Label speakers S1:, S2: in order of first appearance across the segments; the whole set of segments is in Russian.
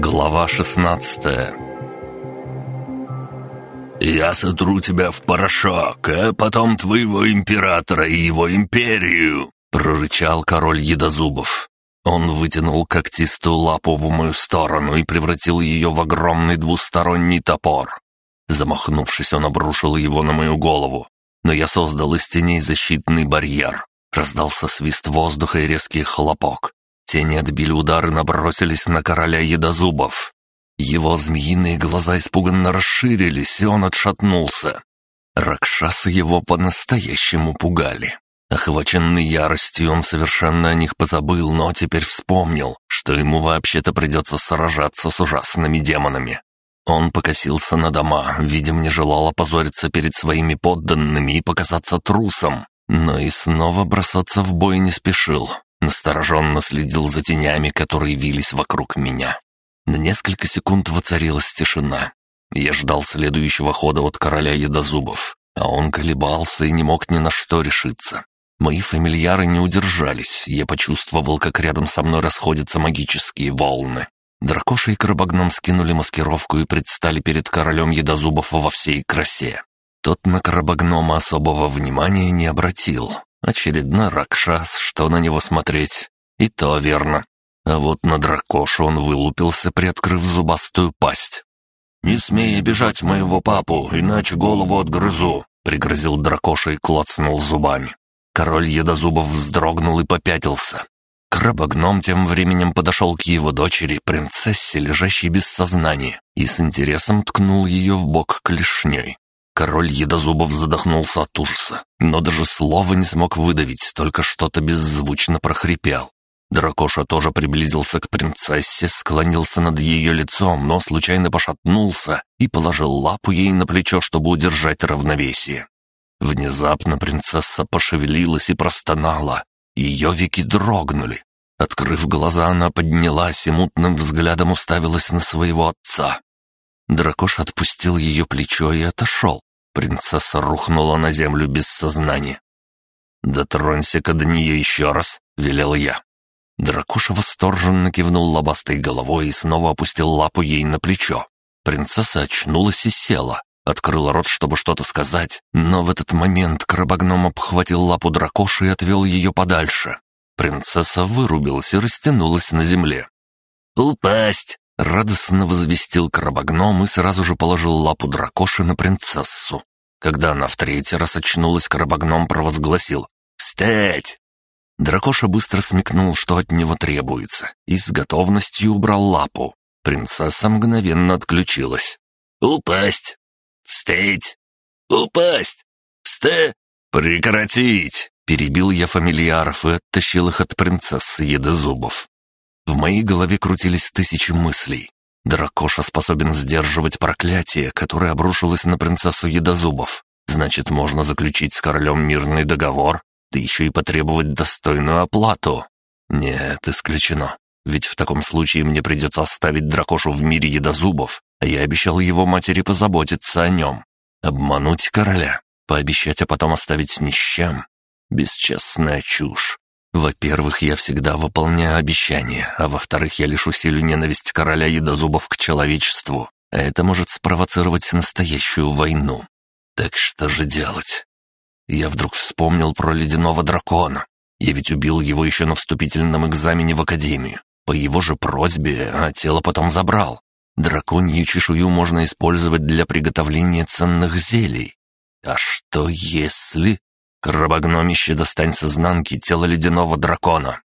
S1: Глава 16 «Я сотру тебя в порошок, а потом твоего императора и его империю!» — прорычал король Едозубов. Он вытянул когтистую лапу в мою сторону и превратил ее в огромный двусторонний топор. Замахнувшись, он обрушил его на мою голову, но я создал из теней защитный барьер. Раздался свист воздуха и резкий хлопок. Тени отбили удары, набросились на короля едозубов. Его змеиные глаза испуганно расширились, и он отшатнулся. Ракшасы его по-настоящему пугали. Охваченный яростью, он совершенно о них позабыл, но теперь вспомнил, что ему вообще-то придется сражаться с ужасными демонами. Он покосился на дома, видимо, не желал опозориться перед своими подданными и показаться трусом, но и снова бросаться в бой не спешил. Настороженно следил за тенями, которые вились вокруг меня. На несколько секунд воцарилась тишина. Я ждал следующего хода от короля едозубов, а он колебался и не мог ни на что решиться. Мои фамильяры не удержались, я почувствовал, как рядом со мной расходятся магические волны. Дракоша и Крабогном скинули маскировку и предстали перед королем едозубов во всей красе. Тот на Крабогнома особого внимания не обратил, Очередной Ракшас, что на него смотреть. И то верно. А вот на дракошу он вылупился, приоткрыв зубастую пасть. «Не смей обижать моего папу, иначе голову отгрызу», — пригрозил дракоша и клацнул зубами. Король едозубов вздрогнул и попятился. Крабогном тем временем подошел к его дочери, принцессе, лежащей без сознания, и с интересом ткнул ее в бок клешней. Король Едозубов задохнулся от ужаса, но даже слова не смог выдавить, только что-то беззвучно прохрипел. Дракоша тоже приблизился к принцессе, склонился над ее лицом, но случайно пошатнулся и положил лапу ей на плечо, чтобы удержать равновесие. Внезапно принцесса пошевелилась и простонала. Ее веки дрогнули. Открыв глаза, она поднялась и мутным взглядом уставилась на своего отца. Дракош отпустил ее плечо и отошел. Принцесса рухнула на землю без сознания. «Дотронься-ка до нее еще раз», — велел я. Дракуша восторженно кивнул лобастой головой и снова опустил лапу ей на плечо. Принцесса очнулась и села, открыла рот, чтобы что-то сказать, но в этот момент крабогном обхватил лапу дракоши и отвел ее подальше. Принцесса вырубилась и растянулась на земле. «Упасть!» — радостно возвестил крабогном и сразу же положил лапу дракоши на принцессу. Когда она в третий раз очнулась, Карабагном провозгласил «Встать!». Дракоша быстро смекнул, что от него требуется, и с готовностью убрал лапу. Принцесса мгновенно отключилась. «Упасть! Встать! Упасть! Вста... Прекратить!» Перебил я фамильяров и оттащил их от принцессы Едозубов. В моей голове крутились тысячи мыслей. Дракоша способен сдерживать проклятие, которое обрушилось на принцессу Едозубов. Значит, можно заключить с королем мирный договор, да еще и потребовать достойную оплату. Нет, исключено. Ведь в таком случае мне придется оставить дракошу в мире едозубов, а я обещал его матери позаботиться о нем. Обмануть короля, пообещать, а потом оставить ни с чем. Бесчестная чушь. Во-первых, я всегда выполняю обещания, а во-вторых, я лишь усилю ненависть короля едозубов к человечеству, а это может спровоцировать настоящую войну. Так что же делать? Я вдруг вспомнил про ледяного дракона. Я ведь убил его еще на вступительном экзамене в академию. По его же просьбе, а тело потом забрал. Драконью чешую можно использовать для приготовления ценных зелий. А что если... Крабогномище достань с тело ледяного дракона.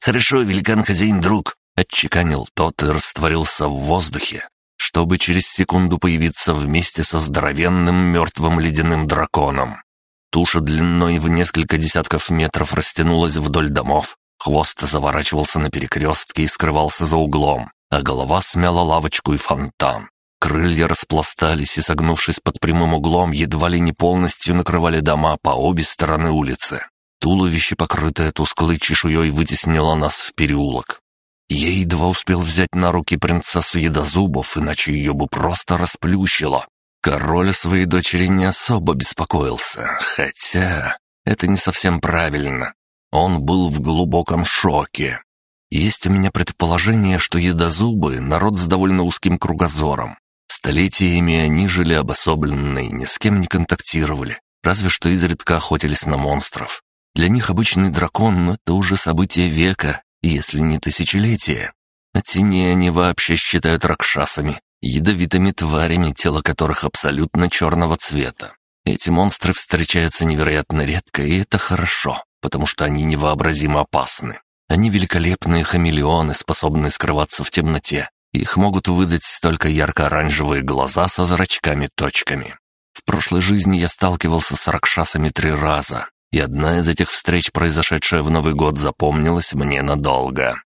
S1: «Хорошо, великан-хозяин-друг», — отчеканил тот и растворился в воздухе, чтобы через секунду появиться вместе со здоровенным мертвым ледяным драконом. Туша длиной в несколько десятков метров растянулась вдоль домов, хвост заворачивался на перекрестке и скрывался за углом, а голова смяла лавочку и фонтан. Крылья распластались и, согнувшись под прямым углом, едва ли не полностью накрывали дома по обе стороны улицы. Туловище, покрытое тусклой чешуей, вытеснило нас в переулок. Я едва успел взять на руки принцессу Едозубов, иначе ее бы просто расплющило. Король своей дочери не особо беспокоился, хотя это не совсем правильно. Он был в глубоком шоке. Есть у меня предположение, что едозубы — народ с довольно узким кругозором. Столетиями они жили обособленно и ни с кем не контактировали, разве что изредка охотились на монстров. Для них обычный дракон — это уже событие века, если не тысячелетия. А тени они вообще считают ракшасами, ядовитыми тварями, тело которых абсолютно черного цвета. Эти монстры встречаются невероятно редко, и это хорошо, потому что они невообразимо опасны. Они великолепные хамелеоны, способные скрываться в темноте. Их могут выдать только ярко-оранжевые глаза со зрачками-точками. В прошлой жизни я сталкивался с ракшасами три раза, и одна из этих встреч, произошедшая в Новый год, запомнилась мне надолго.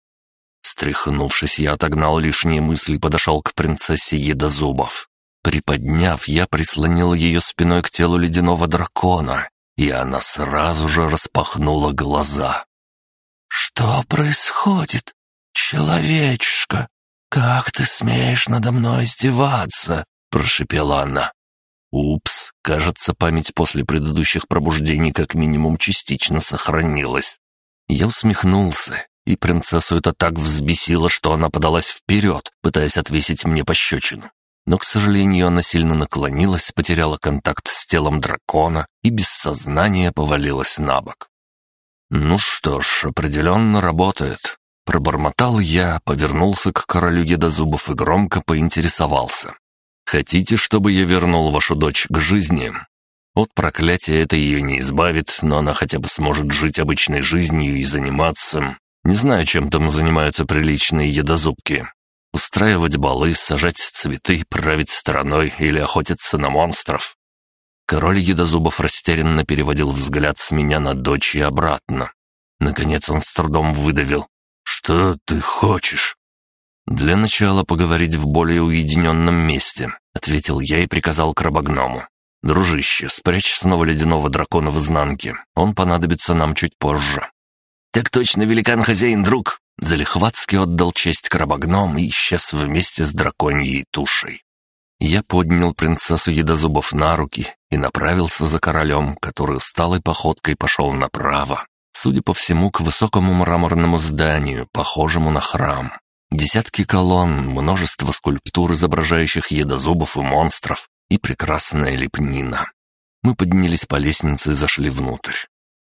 S1: Встряхнувшись, я отогнал лишние мысли и подошел к принцессе Едозубов. Приподняв, я прислонил ее спиной к телу ледяного дракона, и она сразу же распахнула глаза. «Что происходит? Человечишка, как ты смеешь надо мной издеваться?» — прошепела она. Упс, кажется, память после предыдущих пробуждений как минимум частично сохранилась. Я усмехнулся, и принцессу это так взбесило, что она подалась вперед, пытаясь отвесить мне пощечину. Но, к сожалению, она сильно наклонилась, потеряла контакт с телом дракона и без сознания повалилась на бок. «Ну что ж, определенно работает». Пробормотал я, повернулся к королю едозубов и громко поинтересовался. «Хотите, чтобы я вернул вашу дочь к жизни?» От проклятия это ее не избавит, но она хотя бы сможет жить обычной жизнью и заниматься. Не знаю, чем там занимаются приличные едозубки. Устраивать балы, сажать цветы, править страной или охотиться на монстров. Король Едозубов растерянно переводил взгляд с меня на дочь и обратно. Наконец он с трудом выдавил. «Что ты хочешь?» «Для начала поговорить в более уединенном месте», — ответил я и приказал крабогному. «Дружище, спрячь снова ледяного дракона в изнанке. Он понадобится нам чуть позже». «Так точно, великан-хозяин, друг!» Залихватски отдал честь крабогном и исчез вместе с драконьей тушей. Я поднял принцессу Едозубов на руки и направился за королем, который усталой походкой пошел направо, судя по всему, к высокому мраморному зданию, похожему на храм. Десятки колонн, множество скульптур, изображающих едозубов и монстров, и прекрасная лепнина. Мы поднялись по лестнице и зашли внутрь.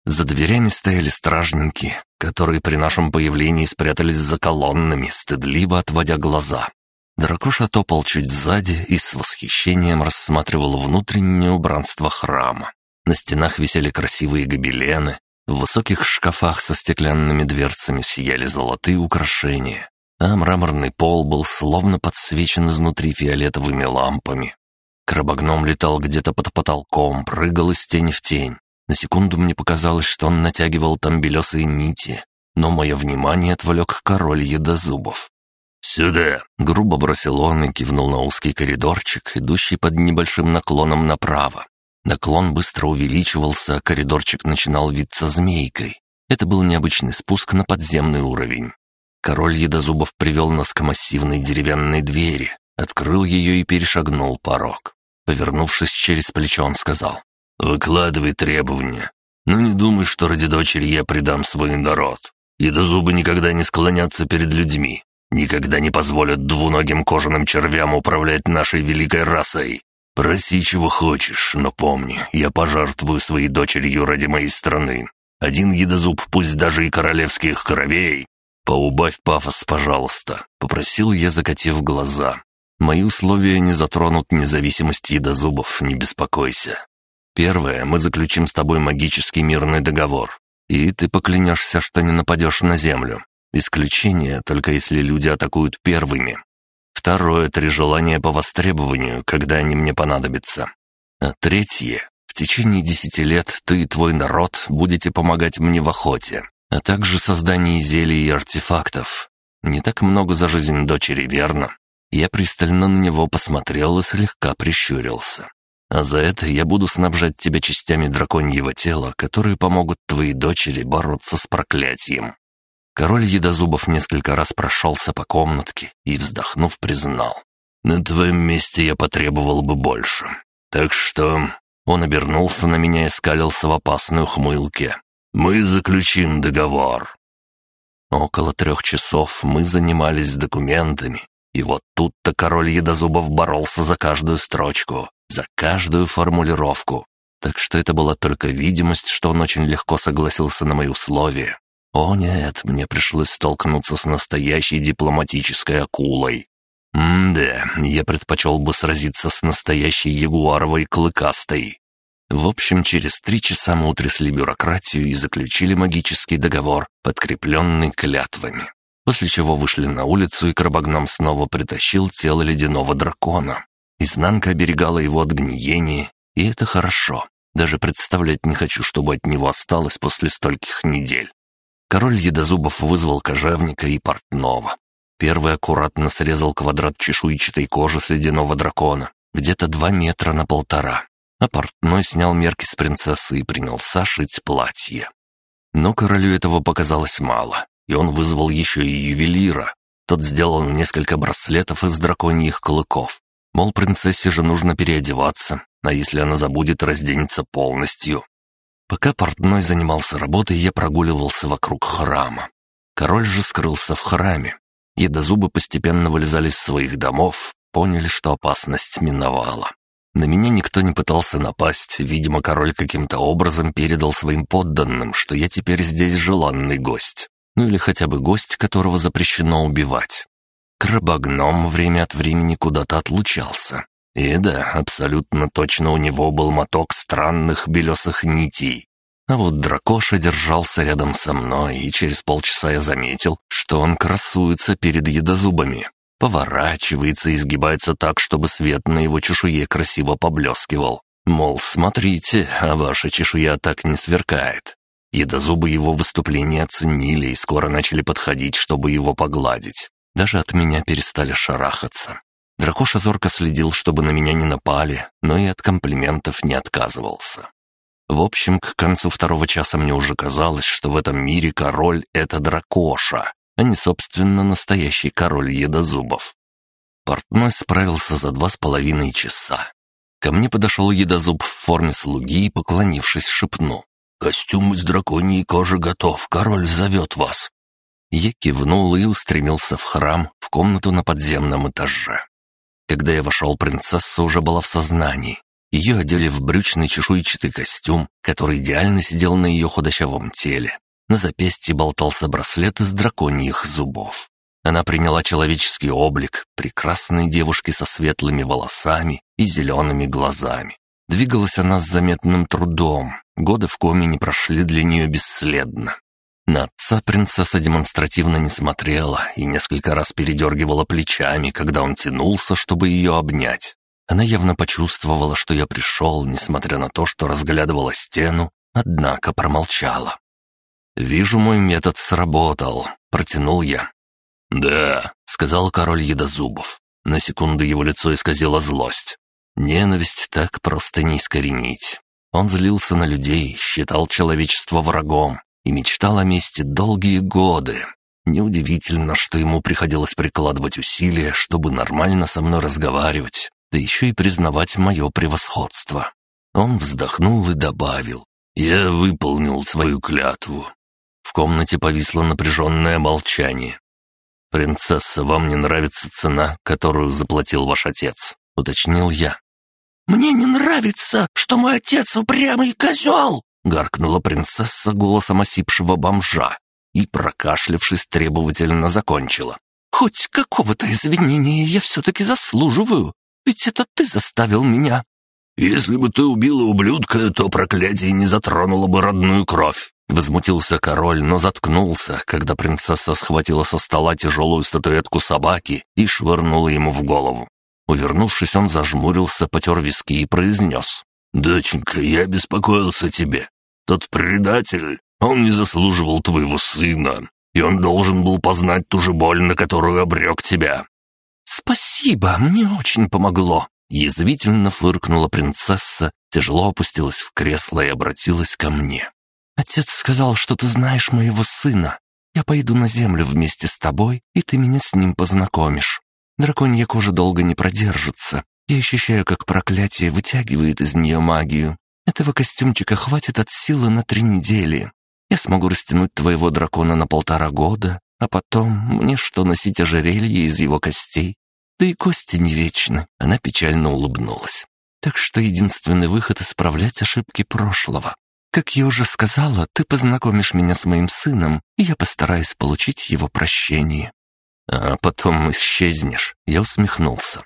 S1: За дверями стояли стражники, которые при нашем появлении спрятались за колоннами, стыдливо отводя глаза. Дракоша топал чуть сзади и с восхищением рассматривал внутреннее убранство храма. На стенах висели красивые гобелены, в высоких шкафах со стеклянными дверцами сияли золотые украшения, а мраморный пол был словно подсвечен изнутри фиолетовыми лампами. Крабогном летал где-то под потолком, прыгал из тени в тень. На секунду мне показалось, что он натягивал там белесые нити, но мое внимание отвлек король едозубов. «Сюда!» — грубо бросил он и кивнул на узкий коридорчик, идущий под небольшим наклоном направо. Наклон быстро увеличивался, коридорчик начинал виться змейкой. Это был необычный спуск на подземный уровень. Король Едозубов привел нас к массивной деревянной двери, открыл ее и перешагнул порог. Повернувшись через плечо, он сказал, «Выкладывай требования. Но не думай, что ради дочери я предам свой народ. Едозубы никогда не склонятся перед людьми, никогда не позволят двуногим кожаным червям управлять нашей великой расой. Проси, чего хочешь, но помни, я пожертвую своей дочерью ради моей страны. Один едозуб, пусть даже и королевских кровей. Поубавь пафос, пожалуйста», — попросил я, закатив глаза. «Мои условия не затронут независимость едозубов, не беспокойся. Первое, мы заключим с тобой магический мирный договор, и ты поклянешься, что не нападешь на землю. Исключение только если люди атакуют первыми. Второе — три желания по востребованию, когда они мне понадобятся. А третье — в течение десяти лет ты и твой народ будете помогать мне в охоте, а также создании зелий и артефактов. Не так много за жизнь дочери, верно? Я пристально на него посмотрел и слегка прищурился. А за это я буду снабжать тебя частями драконьего тела, которые помогут твоей дочери бороться с проклятием. Король Едозубов несколько раз прошелся по комнатке и, вздохнув, признал. «На твоем месте я потребовал бы больше. Так что...» Он обернулся на меня и скалился в опасной ухмылке. «Мы заключим договор». Около трех часов мы занимались документами, и вот тут-то король Едозубов боролся за каждую строчку, за каждую формулировку. Так что это была только видимость, что он очень легко согласился на мои условия. О нет, мне пришлось столкнуться с настоящей дипломатической акулой. М-да, я предпочел бы сразиться с настоящей ягуаровой клыкастой. В общем, через три часа мы утрясли бюрократию и заключили магический договор, подкрепленный клятвами. После чего вышли на улицу, и Крабогном снова притащил тело ледяного дракона. Изнанка оберегала его от гниения, и это хорошо. Даже представлять не хочу, чтобы от него осталось после стольких недель. Король Едозубов вызвал кожевника и портного. Первый аккуратно срезал квадрат чешуйчатой кожи с ледяного дракона, где-то два метра на полтора. А портной снял мерки с принцессы и принялся шить платье. Но королю этого показалось мало, и он вызвал еще и ювелира. Тот сделал несколько браслетов из драконьих клыков. Мол, принцессе же нужно переодеваться, а если она забудет, разденется полностью. Пока портной занимался работой, я прогуливался вокруг храма. Король же скрылся в храме. Едозубы постепенно вылезали из своих домов, поняли, что опасность миновала. На меня никто не пытался напасть, видимо, король каким-то образом передал своим подданным, что я теперь здесь желанный гость. Ну или хотя бы гость, которого запрещено убивать. Крабогном время от времени куда-то отлучался. И да, абсолютно точно у него был моток странных белесых нитей. А вот дракоша держался рядом со мной, и через полчаса я заметил, что он красуется перед едозубами. Поворачивается и изгибается так, чтобы свет на его чешуе красиво поблескивал. Мол, смотрите, а ваша чешуя так не сверкает. Едозубы его выступление оценили и скоро начали подходить, чтобы его погладить. Даже от меня перестали шарахаться. Дракоша зорко следил, чтобы на меня не напали, но и от комплиментов не отказывался. В общем, к концу второго часа мне уже казалось, что в этом мире король — это дракоша, а не, собственно, настоящий король едозубов. Портной справился за два с половиной часа. Ко мне подошел едозуб в форме слуги и, поклонившись, шепнул. «Костюм из драконьей кожи готов, король зовет вас». Я кивнул и устремился в храм, в комнату на подземном этаже. Когда я вошел, принцесса уже была в сознании. Ее одели в брючный чешуйчатый костюм, который идеально сидел на ее худощавом теле. На запястье болтался браслет из драконьих зубов. Она приняла человеческий облик, прекрасной девушки со светлыми волосами и зелеными глазами. Двигалась она с заметным трудом, годы в коме не прошли для нее бесследно. На отца принцесса демонстративно не смотрела и несколько раз передергивала плечами, когда он тянулся, чтобы ее обнять. Она явно почувствовала, что я пришел, несмотря на то, что разглядывала стену, однако промолчала. «Вижу, мой метод сработал», — протянул я. «Да», — сказал король Едозубов. На секунду его лицо исказило злость. Ненависть так просто не искоренить. Он злился на людей, считал человечество врагом, и мечтал о месте долгие годы. Неудивительно, что ему приходилось прикладывать усилия, чтобы нормально со мной разговаривать, да еще и признавать мое превосходство. Он вздохнул и добавил, «Я выполнил свою клятву». В комнате повисло напряженное молчание. «Принцесса, вам не нравится цена, которую заплатил ваш отец?» — уточнил я.
S2: «Мне не нравится, что мой отец упрямый козел!»
S1: — гаркнула принцесса голосом осипшего бомжа и, прокашлявшись, требовательно закончила.
S2: «Хоть какого-то извинения я все-таки заслуживаю, ведь это ты заставил меня».
S1: «Если бы ты убила ублюдка, то проклятие не затронуло бы родную кровь», — возмутился король, но заткнулся, когда принцесса схватила со стола тяжелую статуэтку собаки и швырнула ему в голову. Увернувшись, он зажмурился, потер виски и произнес. «Доченька, я беспокоился о тебе. Тот предатель, он не заслуживал твоего сына, и он должен был познать ту же боль, на которую обрек тебя».
S2: «Спасибо, мне очень помогло», — язвительно фыркнула принцесса, тяжело опустилась в кресло и обратилась ко мне. «Отец сказал, что ты знаешь моего сына. Я пойду на землю вместе с тобой, и ты меня с ним познакомишь. Драконья кожа долго не продержится. Я ощущаю, как проклятие вытягивает из нее магию. Этого костюмчика хватит от силы на три недели. Я смогу растянуть твоего дракона на полтора года, А потом мне что носить ожерелье из его костей? Да и кости не вечны. Она печально улыбнулась. Так что единственный выход — исправлять ошибки прошлого. Как я уже сказала, ты познакомишь меня с моим сыном, и я постараюсь получить его прощение. А потом исчезнешь. Я усмехнулся.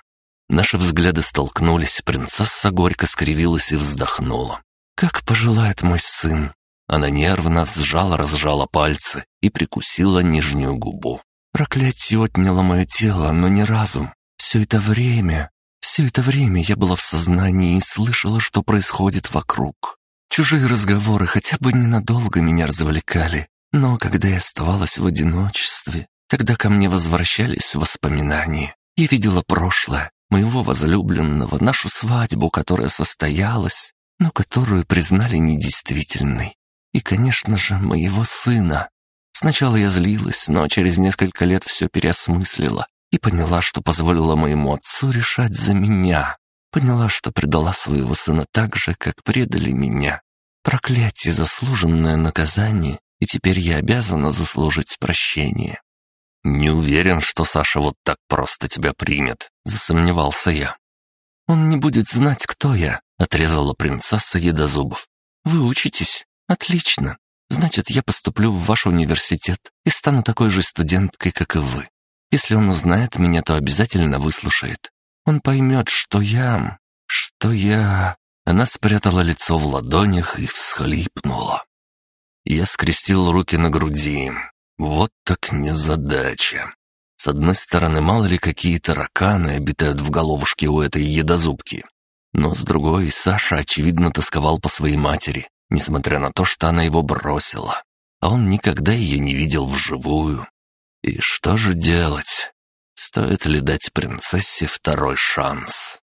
S2: Наши взгляды столкнулись, принцесса горько скривилась и вздохнула. «Как пожелает мой сын!» Она нервно сжала-разжала пальцы и прикусила нижнюю губу. «Проклятие отняло мое тело, но не разум. Все это время, все это время я была в сознании и слышала, что происходит вокруг. Чужие разговоры хотя бы ненадолго меня развлекали, но когда я оставалась в одиночестве, тогда ко мне возвращались воспоминания. Я видела прошлое, моего возлюбленного, нашу свадьбу, которая состоялась, но которую признали недействительной. И, конечно же, моего сына. Сначала я злилась, но через несколько лет все переосмыслила и поняла, что позволила моему отцу решать за меня. Поняла, что предала своего сына так же, как предали меня. Проклятие, заслуженное наказание, и теперь я обязана заслужить прощение.
S1: «Не уверен, что Саша вот так просто тебя примет», — засомневался я.
S2: «Он не будет знать, кто я», — отрезала принцесса Едозубов. «Вы учитесь? Отлично. Значит, я поступлю в ваш университет и стану такой же студенткой, как и вы. Если он узнает меня, то обязательно выслушает. Он поймет, что я... что я...» Она спрятала лицо в ладонях и всхлипнула. Я скрестил руки на груди. Вот так незадача. С одной стороны, мало ли какие тараканы обитают в головушке у этой едозубки. Но с другой, Саша, очевидно, тосковал по своей матери, несмотря на то, что она его бросила. А он никогда ее не видел вживую. И что же делать? Стоит ли дать принцессе второй шанс?